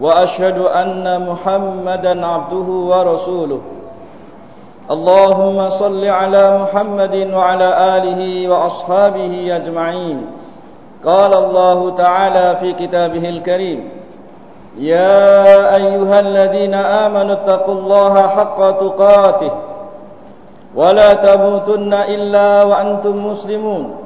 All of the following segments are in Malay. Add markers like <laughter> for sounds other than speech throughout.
وأشهد أن محمدا عبده ورسوله. اللهم صل على محمد وعلى آله وأصحابه أجمعين. قال الله تعالى في كتابه الكريم يا أيها الذين آمنوا اتقوا الله حق تقاته ولا تموتن إلا وأنتم مسلمون.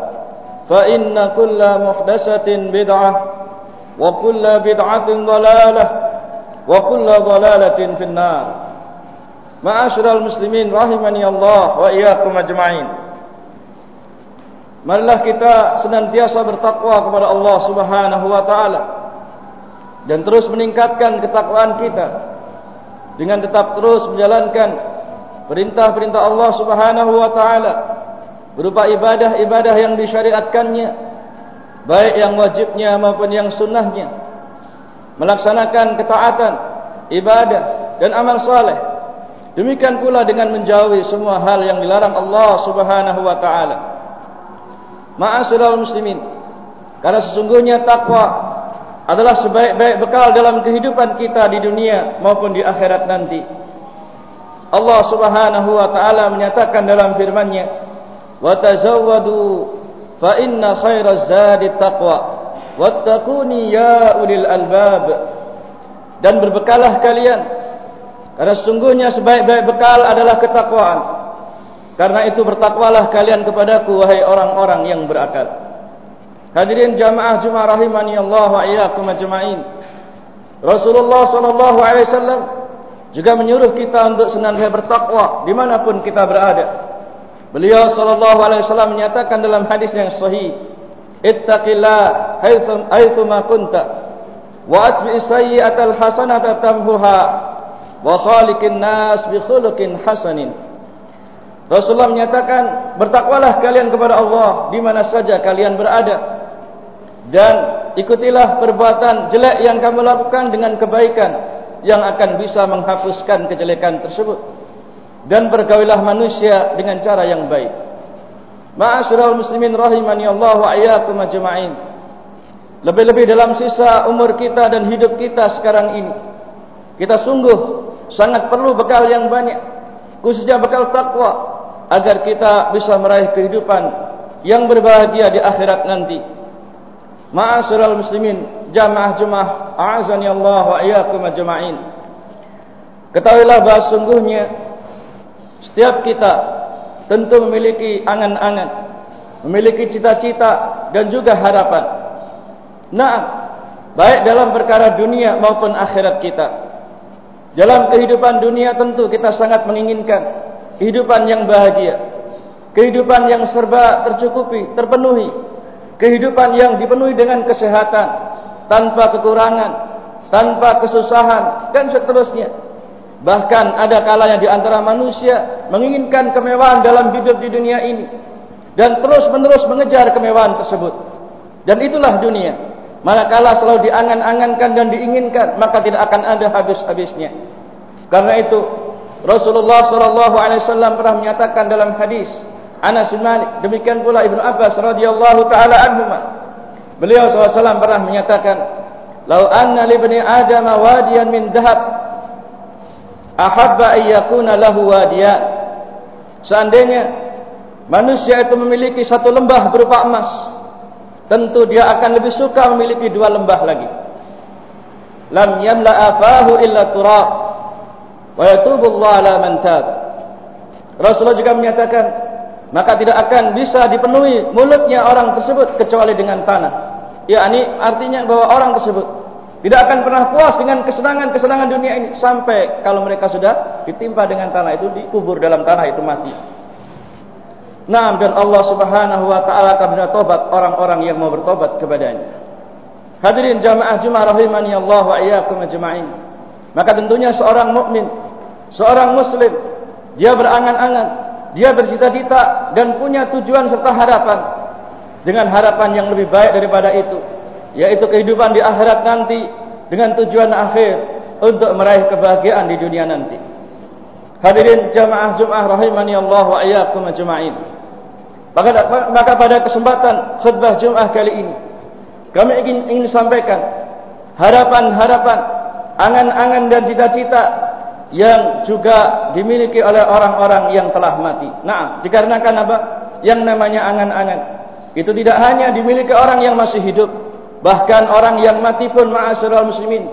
فإن كل محدثة بدعة وكل بدعة ضلالة وكل ضلالة في النار معاشر المسلمين rahimani Allah wa iyyakum ajma'in Marilah kita senantiasa bertakwa kepada Allah Subhanahu wa taala dan terus meningkatkan ketakwaan kita dengan tetap terus menjalankan perintah-perintah Allah Subhanahu wa taala berupa ibadah-ibadah yang disyariatkannya baik yang wajibnya maupun yang sunnahnya. Melaksanakan ketaatan ibadah dan amal saleh. Demikian pula dengan menjauhi semua hal yang dilarang Allah Subhanahu wa taala. Ma'asyiral muslimin karena sesungguhnya takwa adalah sebaik-baik bekal dalam kehidupan kita di dunia maupun di akhirat nanti. Allah Subhanahu wa taala menyatakan dalam firman-Nya وتزودوا فإن خير الزاد التقوى واتقوني يا أولي الألباب dan berbekalah kalian karena sungguhnya sebaik-baik bekal adalah ketakwaan karena itu bertakwalah kalian kepadaku wahai orang-orang yang berakal hadirin jamaah Jumat rahimani Allah wa iyyakum ajmain Rasulullah sallallahu alaihi wasallam juga menyuruh kita untuk senantiasa bertakwa dimanapun kita berada Beliau sallallahu alaihi wasallam menyatakan dalam hadis yang sahih, "Ittaqillah haitsu haitsu ma kunta wa atbi sayyi'atal hasanata tamhuha wa khaliqin nas bi khuluqin hasanin." Rasulullah menyatakan, "Bertakwalah kalian kepada Allah di mana saja kalian berada dan ikutilah perbuatan jelek yang kamu lakukan dengan kebaikan yang akan bisa menghapuskan kejelekan tersebut." Dan bergawilah manusia dengan cara yang baik. Ma'asyiral muslimin rahimani Allah wa iyyakum ajma'in. Lebih-lebih dalam sisa umur kita dan hidup kita sekarang ini. Kita sungguh sangat perlu bekal yang banyak, khususnya bekal takwa agar kita bisa meraih kehidupan yang berbahagia di akhirat nanti. Ma'asyiral muslimin, jamaah Jumat, a'azani Allah wa iyyakum ajma'in. Ketahuilah bahwa sungguhnya setiap kita tentu memiliki angan-angan, memiliki cita-cita dan juga harapan. Nah, baik dalam perkara dunia maupun akhirat kita. Dalam kehidupan dunia tentu kita sangat menginginkan kehidupan yang bahagia, kehidupan yang serba tercukupi, terpenuhi, kehidupan yang dipenuhi dengan kesehatan, tanpa kekurangan, tanpa kesusahan dan seterusnya. Bahkan ada kalanya di antara manusia menginginkan kemewahan dalam hidup di dunia ini dan terus menerus mengejar kemewahan tersebut. Dan itulah dunia. Manakala selalu diangan-angankan dan diinginkan, maka tidak akan ada habis-habisnya. Karena itu Rasulullah sallallahu alaihi wasallam pernah menyatakan dalam hadis Anas bin Malik, demikian pula Ibnu Abbas radhiyallahu taala anhuma. Beliau SAW pernah menyatakan, "Lau anna li ibni Adam wadiyan min dhahab, ahabba an yakuna lahu wadiyan." Seandainya manusia itu memiliki satu lembah berupa emas, tentu dia akan lebih suka memiliki dua lembah lagi. Lam yamla afahu illa turab wa yatubu Allah ala man tab. Rasulullah juga menyatakan, maka tidak akan bisa dipenuhi mulutnya orang tersebut kecuali dengan tanah. Ya, ini artinya bahwa orang tersebut tidak akan pernah puas dengan kesenangan-kesenangan dunia ini sampai kalau mereka sudah ditimpa dengan tanah itu dikubur dalam tanah itu mati. Naam dan Allah Subhanahu wa taala akan menerima tobat orang-orang yang mau bertobat kepadanya. Hadirin jamaah Jumat rahimani Allah wa iyyakum ajma'in. Maka tentunya seorang mukmin, seorang muslim, dia berangan-angan, dia bercita-cita dan punya tujuan serta harapan dengan harapan yang lebih baik daripada itu, yaitu kehidupan di akhirat nanti dengan tujuan akhir untuk meraih kebahagiaan di dunia nanti. Hadirin jamaah Jumat rahimani Allah wa iyyakum ajma'in. Maka, maka pada kesempatan khutbah Jumat kali ini kami ingin ingin sampaikan harapan-harapan, angan-angan dan cita-cita yang juga dimiliki oleh orang-orang yang telah mati. Nah, dikarenakan apa? Yang namanya angan-angan itu tidak hanya dimiliki orang yang masih hidup, bahkan orang yang mati pun ma'asyiral muslimin.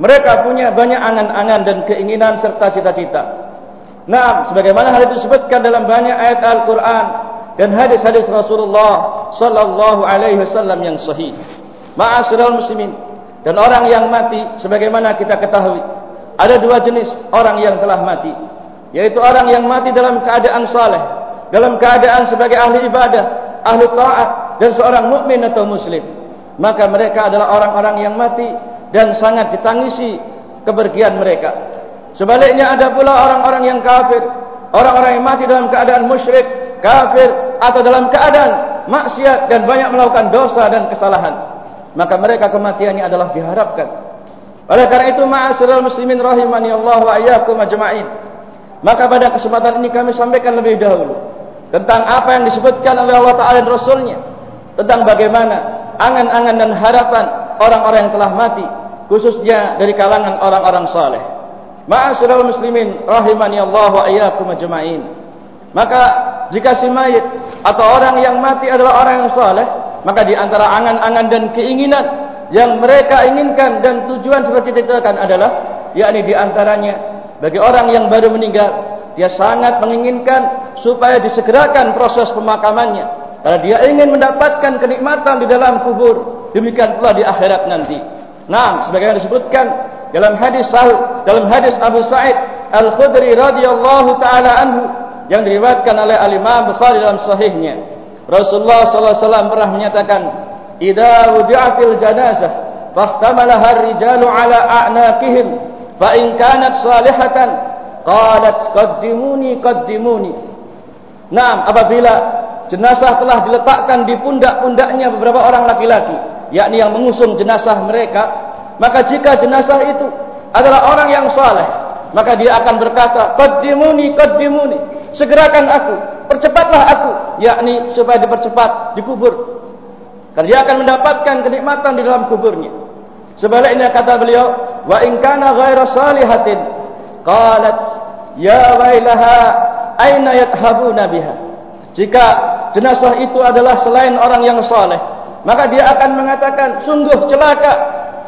Mereka punya banyak angan-angan dan keinginan serta cita-cita. Nah, sebagaimana hal itu disebutkan dalam banyak ayat Al-Qur'an dan hadis-hadis Rasulullah sallallahu alaihi wasallam yang sahih. Ma'asyiral muslimin dan orang yang mati sebagaimana kita ketahui ada dua jenis orang yang telah mati yaitu orang yang mati dalam keadaan saleh dalam keadaan sebagai ahli ibadah ahli taat dan seorang mukmin atau muslim maka mereka adalah orang-orang yang mati dan sangat ditangisi kepergian mereka sebaliknya ada pula orang-orang yang kafir orang-orang yang mati dalam keadaan musyrik kafir atau dalam keadaan maksiat dan banyak melakukan dosa dan kesalahan maka mereka kematiannya adalah diharapkan. Oleh karena itu ma'asyiral muslimin rahimani Allah wa iyyakum ajma'in. Maka pada kesempatan ini kami sampaikan lebih dahulu tentang apa yang disebutkan oleh Allah Taala dan Rasulnya tentang bagaimana angan-angan dan harapan orang-orang yang telah mati khususnya dari kalangan orang-orang saleh. Ma'asyiral muslimin rahimani Allah wa iyyakum ajma'in. Maka jika si mayit atau orang yang mati adalah orang yang saleh, maka di antara angan-angan dan keinginan yang mereka inginkan dan tujuan seperti dikatakan adalah yakni di antaranya bagi orang yang baru meninggal dia sangat menginginkan supaya disegerakan proses pemakamannya karena dia ingin mendapatkan kenikmatan di dalam kubur demikian pula di akhirat nanti. Nah, sebagaimana disebutkan dalam hadis dalam hadis Abu Sa'id Al-Khudri radhiyallahu taala anhu yang diriwayatkan oleh Al Imam Bukhari dalam sahihnya Rasulullah sallallahu alaihi wasallam pernah menyatakan, "Idza wudi'atil janazah, fahtamalaha ar-rijalu 'ala a'naqihim, fa in kanat salihatan, qalat qaddimuni qaddimuni." Naam, apabila jenazah telah diletakkan di pundak-pundaknya beberapa orang laki-laki, yakni yang mengusung jenazah mereka, maka jika jenazah itu adalah orang yang saleh, maka dia akan berkata, "Qaddimuni qaddimuni." Segerakan aku, percepatlah aku yakni supaya dipercepat dikubur karena dia akan mendapatkan kenikmatan di dalam kuburnya. Sebaliknya kata beliau wa in kana ghaira salihatin qalat ya wailaha aina yathabuna biha? Jika jenazah itu adalah selain orang yang saleh maka dia akan mengatakan sungguh celaka.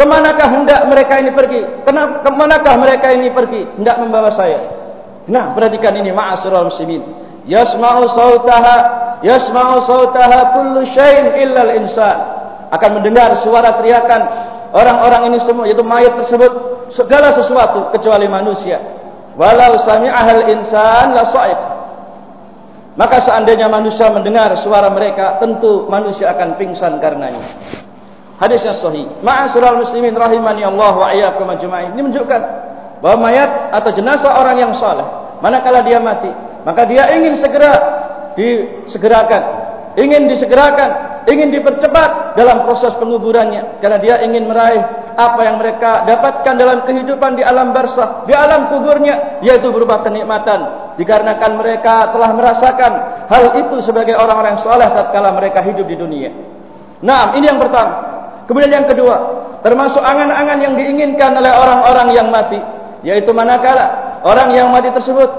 Kemanakah hendak mereka ini pergi? Kemanakah mereka ini pergi? Hendak membawa saya. Nah perhatikan ini ma'asyiral muslimin. Yasma'u sautaha yasma'u sautaha kullu syai'in illa al-insan akan mendengar suara teriakan orang-orang ini semua yaitu mayat tersebut segala sesuatu kecuali manusia. Walau sami'ahal insan la sa'iq maka seandainya manusia mendengar suara mereka tentu manusia akan pingsan karenanya. Hadisnya sahih. Ma'asyiral muslimin rahimani Allah wa iyyakum ajma'in. Ini menunjukkan bahwa mayat atau jenazah orang yang saleh manakala dia mati maka dia ingin segera disegerakan, ingin disegerakan, ingin dipercepat dalam proses penguburannya. Karena dia ingin meraih apa yang mereka dapatkan dalam kehidupan di alam barzah, di alam kuburnya yaitu berupa kenikmatan dikarenakan mereka telah merasakan hal itu sebagai orang-orang soleh tatkala mereka hidup di dunia. Nah, ini yang pertama. Kemudian yang kedua, termasuk angan-angan yang diinginkan oleh orang-orang yang mati, yaitu manakala orang yang mati tersebut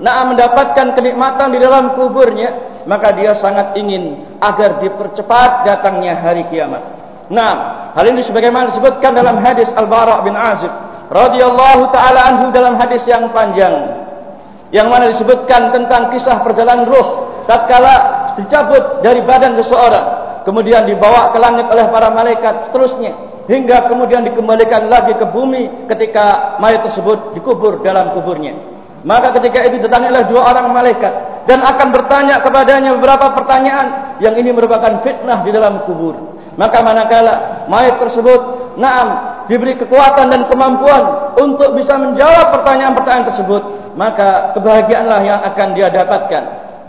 nak mendapatkan kenikmatan di dalam kuburnya, maka dia sangat ingin agar dipercepat datangnya hari kiamat. Nah, hal ini sebagaimana disebutkan dalam hadis Al-Bara' bin Azib radhiyallahu taala anhu dalam hadis yang panjang yang mana disebutkan tentang kisah perjalanan ruh tatkala dicabut dari badan seseorang kemudian dibawa ke langit oleh para malaikat seterusnya hingga kemudian dikembalikan lagi ke bumi ketika mayat tersebut dikubur dalam kuburnya. Maka ketika itu datangilah dua orang malaikat dan akan bertanya kepadanya beberapa pertanyaan yang ini merupakan fitnah di dalam kubur maka manakala mayat tersebut naam diberi kekuatan dan kemampuan untuk bisa menjawab pertanyaan-pertanyaan tersebut, maka kebahagiaanlah yang akan dia dapatkan.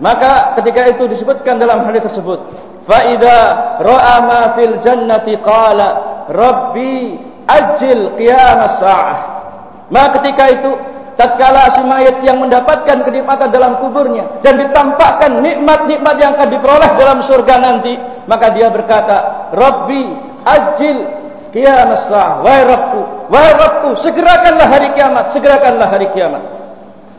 Maka ketika itu disebutkan dalam hadis tersebut, fa idza ra'a ma fil jannati qala rabbi ajil qiyamas sa'ah. Maka ketika itu tatkala si mayat yang mendapatkan kenikmatan dalam kuburnya dan ditampakkan nikmat-nikmat yang akan diperoleh dalam surga nanti, maka dia berkata, "Rabbi ajil Kiamat sah, wahai Rabbku, wahai Rabbku, segerakanlah hari kiamat, segerakanlah hari kiamat.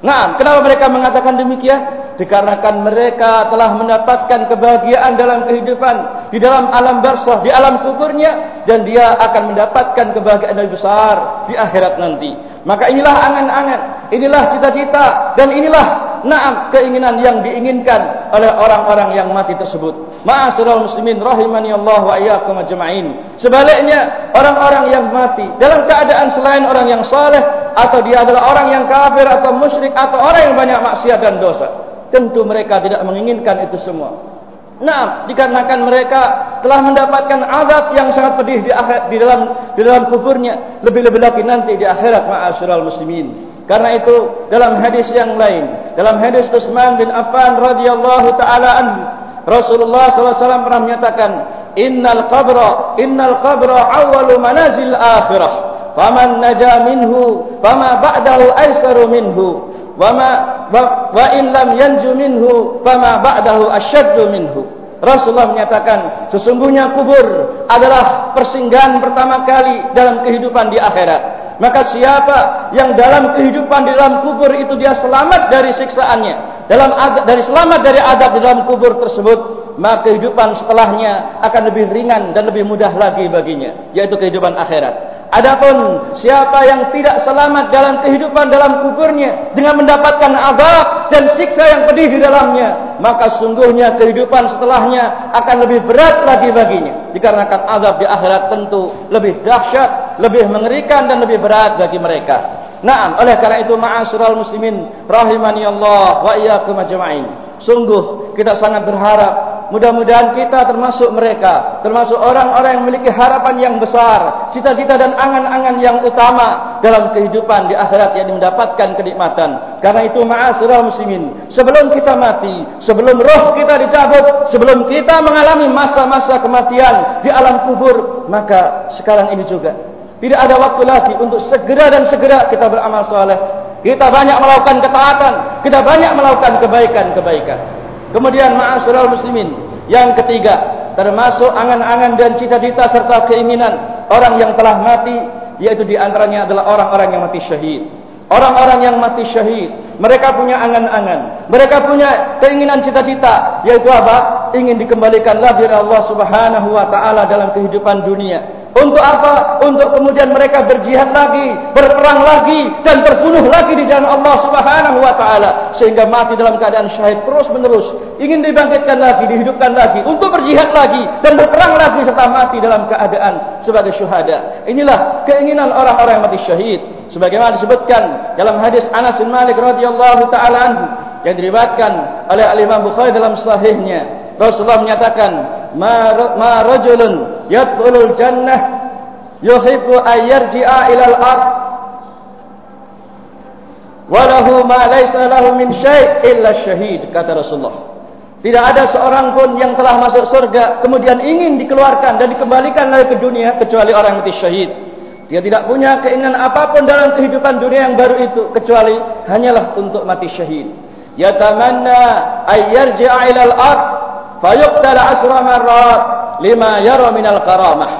Nah, kenapa mereka mengatakan demikian? Dikarenakan mereka telah mendapatkan kebahagiaan dalam kehidupan di dalam alam barzah, di alam kuburnya dan dia akan mendapatkan kebahagiaan yang besar di akhirat nanti. Maka inilah angan-angan, inilah cita-cita dan inilah Naam keinginan yang diinginkan oleh orang-orang yang mati tersebut. Ma'asyiral muslimin rahimani Allah wa iyyakum ajma'in. Sebaliknya, orang-orang yang mati dalam keadaan selain orang yang saleh atau dia adalah orang yang kafir atau musyrik atau orang yang banyak maksiat dan dosa, tentu mereka tidak menginginkan itu semua. Nah, dikarenakan mereka telah mendapatkan azab yang sangat pedih di, akhir, di dalam di dalam kuburnya, lebih-lebih lagi nanti di akhirat ma'asyiral muslimin. Karena itu dalam hadis yang lain, dalam hadis Utsman bin Affan radhiyallahu taala anhu, Rasulullah SAW pernah menyatakan, "Innal qabra, innal qabra awwalu manazil akhirah. Faman naja minhu, fama ba'dahu aisaru minhu. Wa ma wa in lam yanju minhu, fama ba'dahu asyaddu minhu." Rasulullah menyatakan sesungguhnya kubur adalah persinggahan pertama kali dalam kehidupan di akhirat. Maka siapa yang dalam kehidupan di dalam kubur itu dia selamat dari siksaannya, dalam dari selamat dari adab di dalam kubur tersebut, maka kehidupan setelahnya akan lebih ringan dan lebih mudah lagi baginya, yaitu kehidupan akhirat. Adapun siapa yang tidak selamat dalam kehidupan dalam kuburnya dengan mendapatkan adab dan siksa yang pedih di dalamnya, maka sungguhnya kehidupan setelahnya akan lebih berat lagi baginya dikarenakan azab di akhirat tentu lebih dahsyat, lebih mengerikan dan lebih berat bagi mereka. Naam, oleh karena itu ma'asyiral muslimin rahimani Allah wa iyyakum ajma'in. Sungguh kita sangat berharap Mudah-mudahan kita termasuk mereka, termasuk orang-orang yang memiliki harapan yang besar, cita-cita dan angan-angan yang utama dalam kehidupan di akhirat yang mendapatkan kenikmatan. Karena itu ma'asyiral muslimin, sebelum kita mati, sebelum roh kita dicabut, sebelum kita mengalami masa-masa kematian di alam kubur, maka sekarang ini juga tidak ada waktu lagi untuk segera dan segera kita beramal soleh. Kita banyak melakukan ketaatan, kita banyak melakukan kebaikan-kebaikan. Kemudian ma'asyiral muslimin, yang ketiga termasuk angan-angan dan cita-cita serta keinginan orang yang telah mati yaitu di antaranya adalah orang-orang yang mati syahid. Orang-orang yang mati syahid, mereka punya angan-angan, mereka punya keinginan cita-cita yaitu apa? Ingin dikembalikan oleh Allah Subhanahu wa taala dalam kehidupan dunia. Untuk apa? Untuk kemudian mereka berjihad lagi, berperang lagi dan terbunuh lagi di jalan Allah Subhanahu wa taala sehingga mati dalam keadaan syahid terus-menerus, ingin dibangkitkan lagi, dihidupkan lagi untuk berjihad lagi dan berperang lagi serta mati dalam keadaan sebagai syuhada. Inilah keinginan orang-orang yang mati syahid sebagaimana disebutkan dalam hadis Anas bin Malik radhiyallahu taala anhu yang diriwayatkan oleh Al Imam Bukhari dalam sahihnya. Rasulullah menyatakan, "Ma rajulun yadkhulul jannah yuhibbu an yarji'a ila al-ard wa lahu ma laysa lahu min syai' illa syahid kata Rasulullah. Tidak ada seorang pun yang telah masuk surga kemudian ingin dikeluarkan dan dikembalikan lagi ke dunia kecuali orang mati syahid. Dia tidak punya keinginan apapun dalam kehidupan dunia yang baru itu kecuali hanyalah untuk mati syahid. Yatamanna ay yarji'a ila al-ard fayuqtal asra marrat lima yara min al-karamah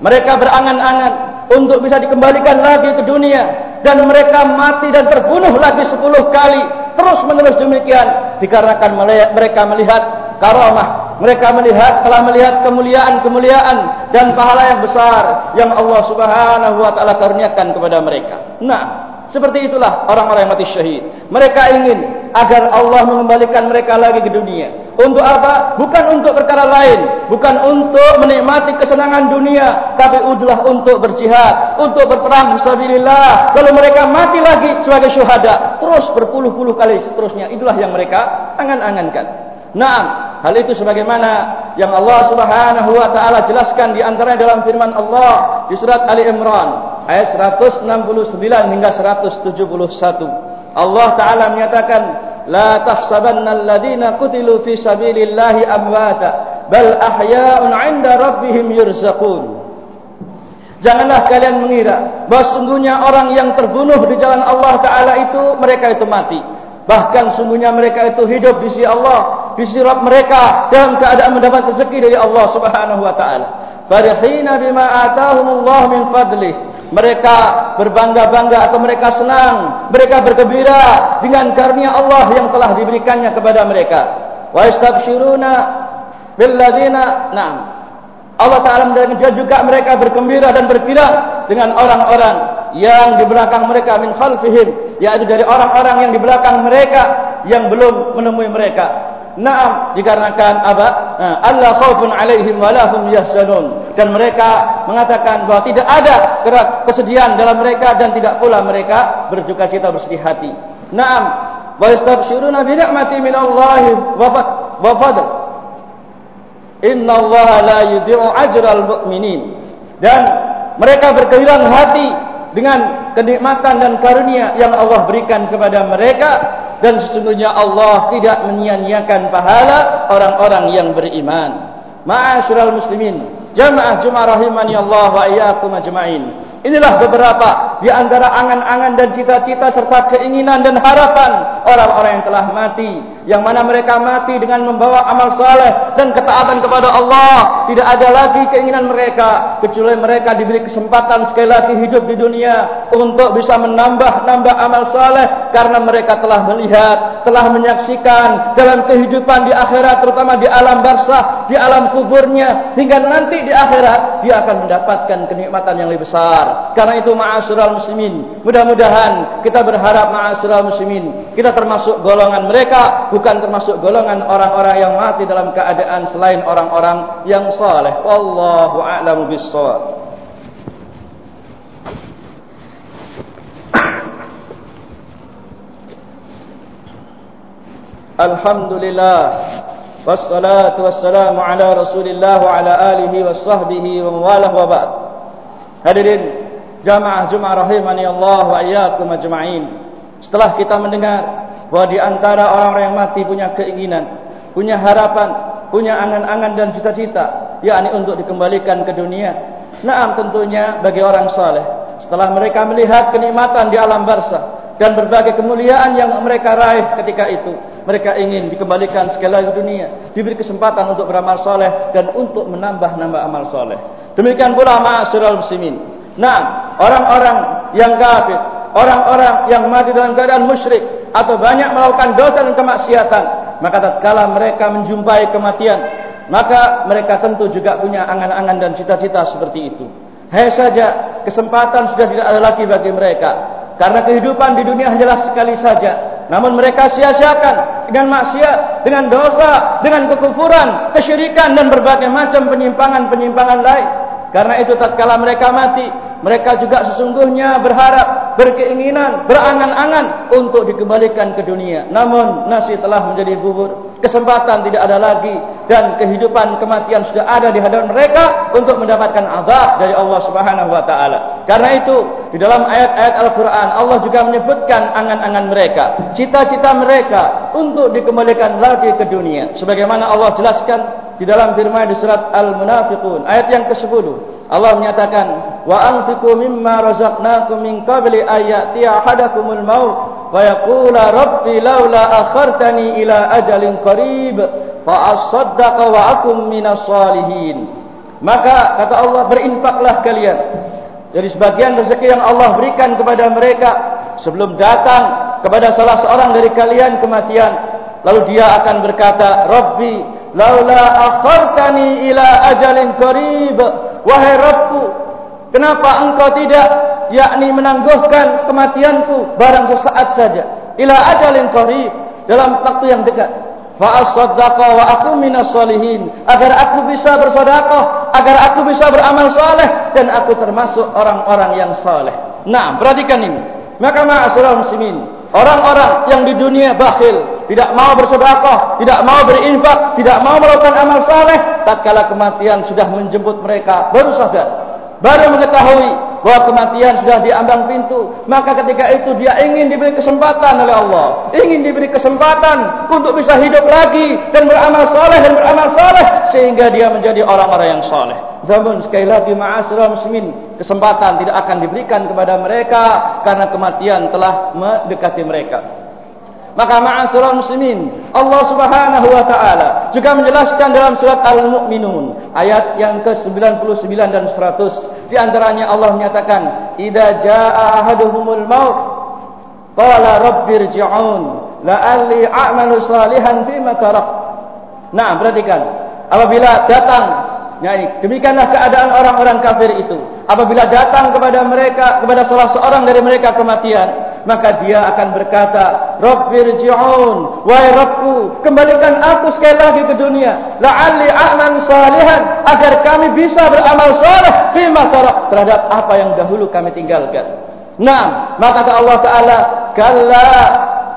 mereka berangan-angan untuk bisa dikembalikan lagi ke dunia dan mereka mati dan terbunuh lagi sepuluh kali. Terus menerus demikian dikarenakan mereka melihat karamah. Mereka melihat telah melihat kemuliaan-kemuliaan dan pahala yang besar yang Allah Subhanahu wa taala karuniakan kepada mereka. Nah, seperti itulah orang-orang yang mati syahid. Mereka ingin agar Allah mengembalikan mereka lagi ke dunia. Untuk apa? Bukan untuk perkara lain, bukan untuk menikmati kesenangan dunia, tapi udahlah untuk berjihad, untuk berperang. Kalau mereka mati lagi sebagai syuhada, terus berpuluh-puluh kali seterusnya, itulah yang mereka angan-angankan. Naam, hal itu sebagaimana yang Allah Subhanahu wa taala jelaskan di antara dalam firman Allah di surat Ali Imran ayat 169 hingga 171. Allah taala menyatakan, "La tahsabanna alladziina qutilu fi sabilillahi amwata, bal ahya'un 'inda rabbihim yurzaqun." Janganlah kalian mengira bahawa sungguhnya orang yang terbunuh di jalan Allah Ta'ala itu, mereka itu mati. Bahkan sungguhnya mereka itu hidup di sisi Allah disirat mereka dalam keadaan mendapat rezeki dari Allah Subhanahu wa taala. Farihina bima atahumullah min fadlih. Mereka berbangga-bangga atau mereka senang, mereka bergembira dengan karunia Allah yang telah diberikannya kepada mereka. Wa istabshiruna bil ladina na'am. Allah Taala menjadikan juga mereka bergembira dan bergembira dengan orang-orang yang di belakang mereka min khalfihim yaitu dari orang-orang yang di belakang mereka yang belum menemui mereka Naam dikarenakan apa? Allah khaufun alaihim wa lahum yahzanun. Dan mereka mengatakan bahwa tidak ada kesedihan dalam mereka dan tidak pula mereka berduka cita bersedih hati. Naam wa yastabshiruna bi ni'mati min Allah wa fadl. Inna Allah la yudhi'u ajral mu'minin. Dan mereka berkehilangan hati dengan kenikmatan dan karunia yang Allah berikan kepada mereka dan sesungguhnya Allah tidak menyia-nyiakan pahala orang-orang yang beriman. Ma'asyiral muslimin, jamaah Jumat rahimani Allah wa iyyakum ajmain. Inilah beberapa di antara angan-angan dan cita-cita serta keinginan dan harapan orang-orang yang telah mati. Yang mana mereka mati dengan membawa amal saleh dan ketaatan kepada Allah. Tidak ada lagi keinginan mereka. Kecuali mereka diberi kesempatan sekali lagi hidup di dunia. Untuk bisa menambah-nambah amal saleh. Karena mereka telah melihat, telah menyaksikan dalam kehidupan di akhirat. Terutama di alam barsah, di alam kuburnya. Hingga nanti di akhirat dia akan mendapatkan kenikmatan yang lebih besar. Karena itu ma'asyiral muslimin, mudah-mudahan kita berharap ma'asyiral muslimin, kita termasuk golongan mereka, bukan termasuk golongan orang-orang yang mati dalam keadaan selain orang-orang yang saleh. Wallahu a'lamu bissawab. <coughs> Alhamdulillah Wassalatu wassalamu ala rasulillah wa ala alihi wa sahbihi wa mawalah wa ba'd Hadirin jamaah Jumat rahimani Allah wa iyyakum ajma'in. Setelah kita mendengar bahwa di antara orang-orang yang mati punya keinginan, punya harapan, punya angan-angan dan cita-cita, yakni untuk dikembalikan ke dunia. Naam tentunya bagi orang saleh, setelah mereka melihat kenikmatan di alam barzah dan berbagai kemuliaan yang mereka raih ketika itu, mereka ingin dikembalikan sekali lagi dunia, diberi kesempatan untuk beramal saleh dan untuk menambah-nambah amal saleh. Demikian pula ma'asyiral muslimin. Nah, orang-orang yang kafir, orang-orang yang mati dalam keadaan musyrik atau banyak melakukan dosa dan kemaksiatan, maka tatkala mereka menjumpai kematian, maka mereka tentu juga punya angan-angan dan cita-cita seperti itu. Hanya saja kesempatan sudah tidak ada lagi bagi mereka karena kehidupan di dunia hanyalah sekali saja. Namun mereka sia-siakan dengan maksiat, dengan dosa, dengan kekufuran, kesyirikan dan berbagai macam penyimpangan-penyimpangan lain. Karena itu tatkala mereka mati, mereka juga sesungguhnya berharap, berkeinginan, berangan-angan untuk dikembalikan ke dunia. Namun nasi telah menjadi bubur, kesempatan tidak ada lagi dan kehidupan kematian sudah ada di hadapan mereka untuk mendapatkan azab dari Allah Subhanahu wa taala. Karena itu di dalam ayat-ayat Al-Qur'an Allah juga menyebutkan angan-angan mereka, cita-cita mereka untuk dikembalikan lagi ke dunia. Sebagaimana Allah jelaskan di dalam firman di surat Al-Munafiqun ayat yang ke-10 Allah menyatakan wa anfiqu mimma razaqnakum min qabli ayati ahadakumul maut wa yaqula rabbi laula akhartani ila ajalin qarib fa asaddaqa wa akum minas salihin. Maka kata Allah berinfaklah kalian. Dari sebagian rezeki yang Allah berikan kepada mereka sebelum datang kepada salah seorang dari kalian kematian lalu dia akan berkata rabbi laula akhartani ila ajalin qarib. Wahai rabbku kenapa engkau tidak yakni menangguhkan kematianku barang sesaat saja? Ila ajalin qarib dalam waktu yang dekat. Fa asaddaqa wa aku minas solihin agar aku bisa bersedekah agar aku bisa beramal saleh dan aku termasuk orang-orang yang saleh. Nah perhatikan ini. Maka ma'asyiral muslimin orang-orang yang di dunia bakhil tidak mau bersedekah tidak mau berinfak tidak mau melakukan amal saleh tatkala kematian sudah menjemput mereka baru sadar baru mengetahui bahwa kematian sudah diambang pintu maka ketika itu dia ingin diberi kesempatan oleh Allah. Ingin diberi kesempatan untuk bisa hidup lagi dan beramal saleh dan beramal saleh sehingga dia menjadi orang-orang yang saleh. Namun sekali lagi ma'asyiral muslimin kesempatan tidak akan diberikan kepada mereka karena kematian telah mendekati mereka Maka ma'asyiral muslimin, Allah Subhanahu wa taala juga menjelaskan dalam surat Al-Mu'minun ayat yang ke-99 dan 100. Di antaranya Allah menyatakan, "Idza jaa ahaduhumul maut, qala rabbirji'un, la'alli a'malu salihan fima tarak." Nah, perhatikan. Apabila datang Ya, demikianlah keadaan orang-orang kafir itu. Apabila datang kepada mereka, kepada salah seorang dari mereka kematian, maka dia akan berkata, Rabbirji'un, wahai Rabbku, kembalikan aku sekali lagi ke dunia. La'alli a'man salihan, agar kami bisa beramal fima tarak terhadap apa yang dahulu kami tinggalkan. Nah, maka kata Allah Ta'ala, Kalla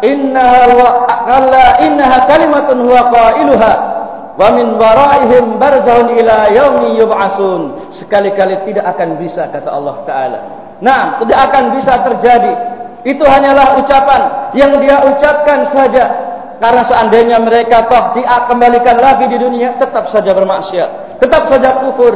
innaha, kalla innaha kalimatun huwa qailuha, wa min waraihim barzahun ila yaumi yub'asun. Sekali-kali tidak akan bisa kata Allah taala. Nah tidak akan bisa terjadi. Itu hanyalah ucapan yang dia ucapkan saja. Karena seandainya mereka toh dikembalikan lagi di dunia tetap saja bermaksiat. Tetap saja kufur.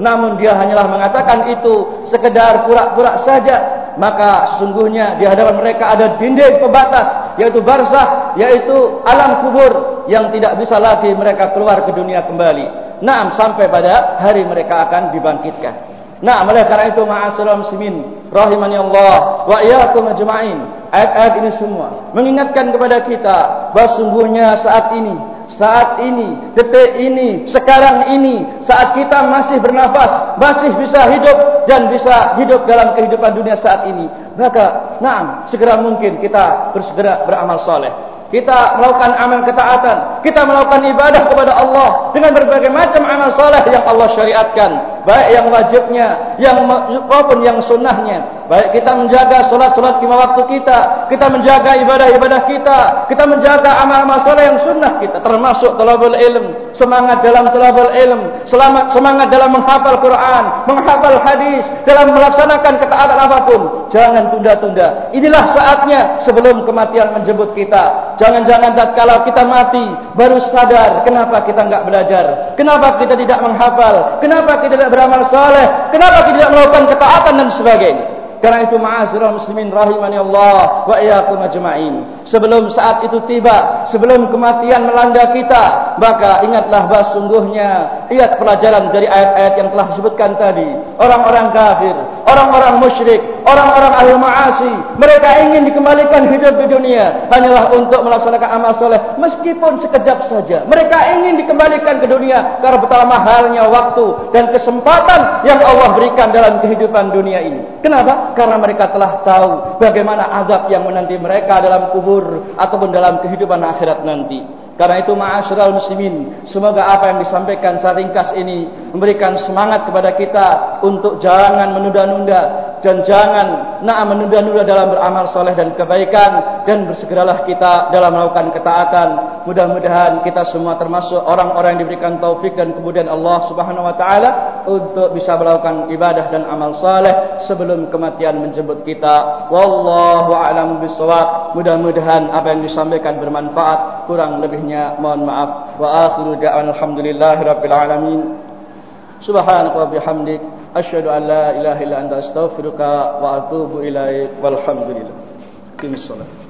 Namun dia hanyalah mengatakan itu sekedar pura-pura saja maka sesungguhnya di hadapan mereka ada dinding pembatas yaitu barzah yaitu alam kubur yang tidak bisa lagi mereka keluar ke dunia kembali. Naam sampai pada hari mereka akan dibangkitkan. Nah, oleh karena itu ma'asyiral muslimin rahimani Allah wa iyyakum ajma'in. Ayat-ayat ini semua mengingatkan kepada kita bahawa sungguhnya saat ini saat ini, detik ini, sekarang ini, saat kita masih bernafas, masih bisa hidup dan bisa hidup dalam kehidupan dunia saat ini, maka, nah, segera mungkin kita bersegera beramal soleh. Kita melakukan amal ketaatan, kita melakukan ibadah kepada Allah dengan berbagai macam amal soleh yang Allah syariatkan, baik yang wajibnya, yang maupun yang sunnahnya. Baik kita menjaga solat-solat lima waktu kita, kita menjaga ibadah-ibadah kita, kita menjaga amal-amal soleh yang sunnah kita, termasuk talabul ilm, semangat dalam talabul ilm, selamat semangat dalam menghafal Quran, menghafal hadis, dalam melaksanakan ketaatan apapun. Jangan tunda-tunda. Inilah saatnya sebelum kematian menjemput kita. Jangan-jangan kalau kita mati baru sadar kenapa kita enggak belajar, kenapa kita tidak menghafal, kenapa kita tidak beramal saleh, kenapa kita tidak melakukan ketaatan dan sebagainya. Karena itu ma'azirah muslimin rahimani Allah wa iyyakum ajma'in. Sebelum saat itu tiba, sebelum kematian melanda kita, maka ingatlah bahawa sungguhnya ingat pelajaran dari ayat-ayat yang telah disebutkan tadi. Orang-orang kafir, orang-orang musyrik, orang-orang ahli ma'asi, mereka ingin dikembalikan hidup di dunia hanyalah untuk melaksanakan amal soleh meskipun sekejap saja. Mereka ingin dikembalikan ke dunia karena betapa mahalnya waktu dan kesempatan yang Allah berikan dalam kehidupan dunia ini. Kenapa? karena mereka telah tahu bagaimana azab yang menanti mereka dalam kubur ataupun dalam kehidupan akhirat nanti. Karena itu ma'asyiral muslimin, semoga apa yang disampaikan secara ringkas ini memberikan semangat kepada kita untuk jangan menunda-nunda dan jangan nak menunda-nunda dalam beramal soleh dan kebaikan dan bersegeralah kita dalam melakukan ketaatan. Mudah-mudahan kita semua termasuk orang-orang yang diberikan taufik dan kemudian Allah Subhanahu wa taala untuk bisa melakukan ibadah dan amal soleh sebelum kematian menjemput kita. Wallahu a'lam bishawab. Mudah-mudahan apa yang disampaikan bermanfaat. Kurang lebihnya mohon maaf wa akhiru da'wan alhamdulillahi alamin subhanaka wa bihamdik asyhadu an la ilaha illa anta astaghfiruka wa atubu ilaik. Walhamdulillah. Kimis salat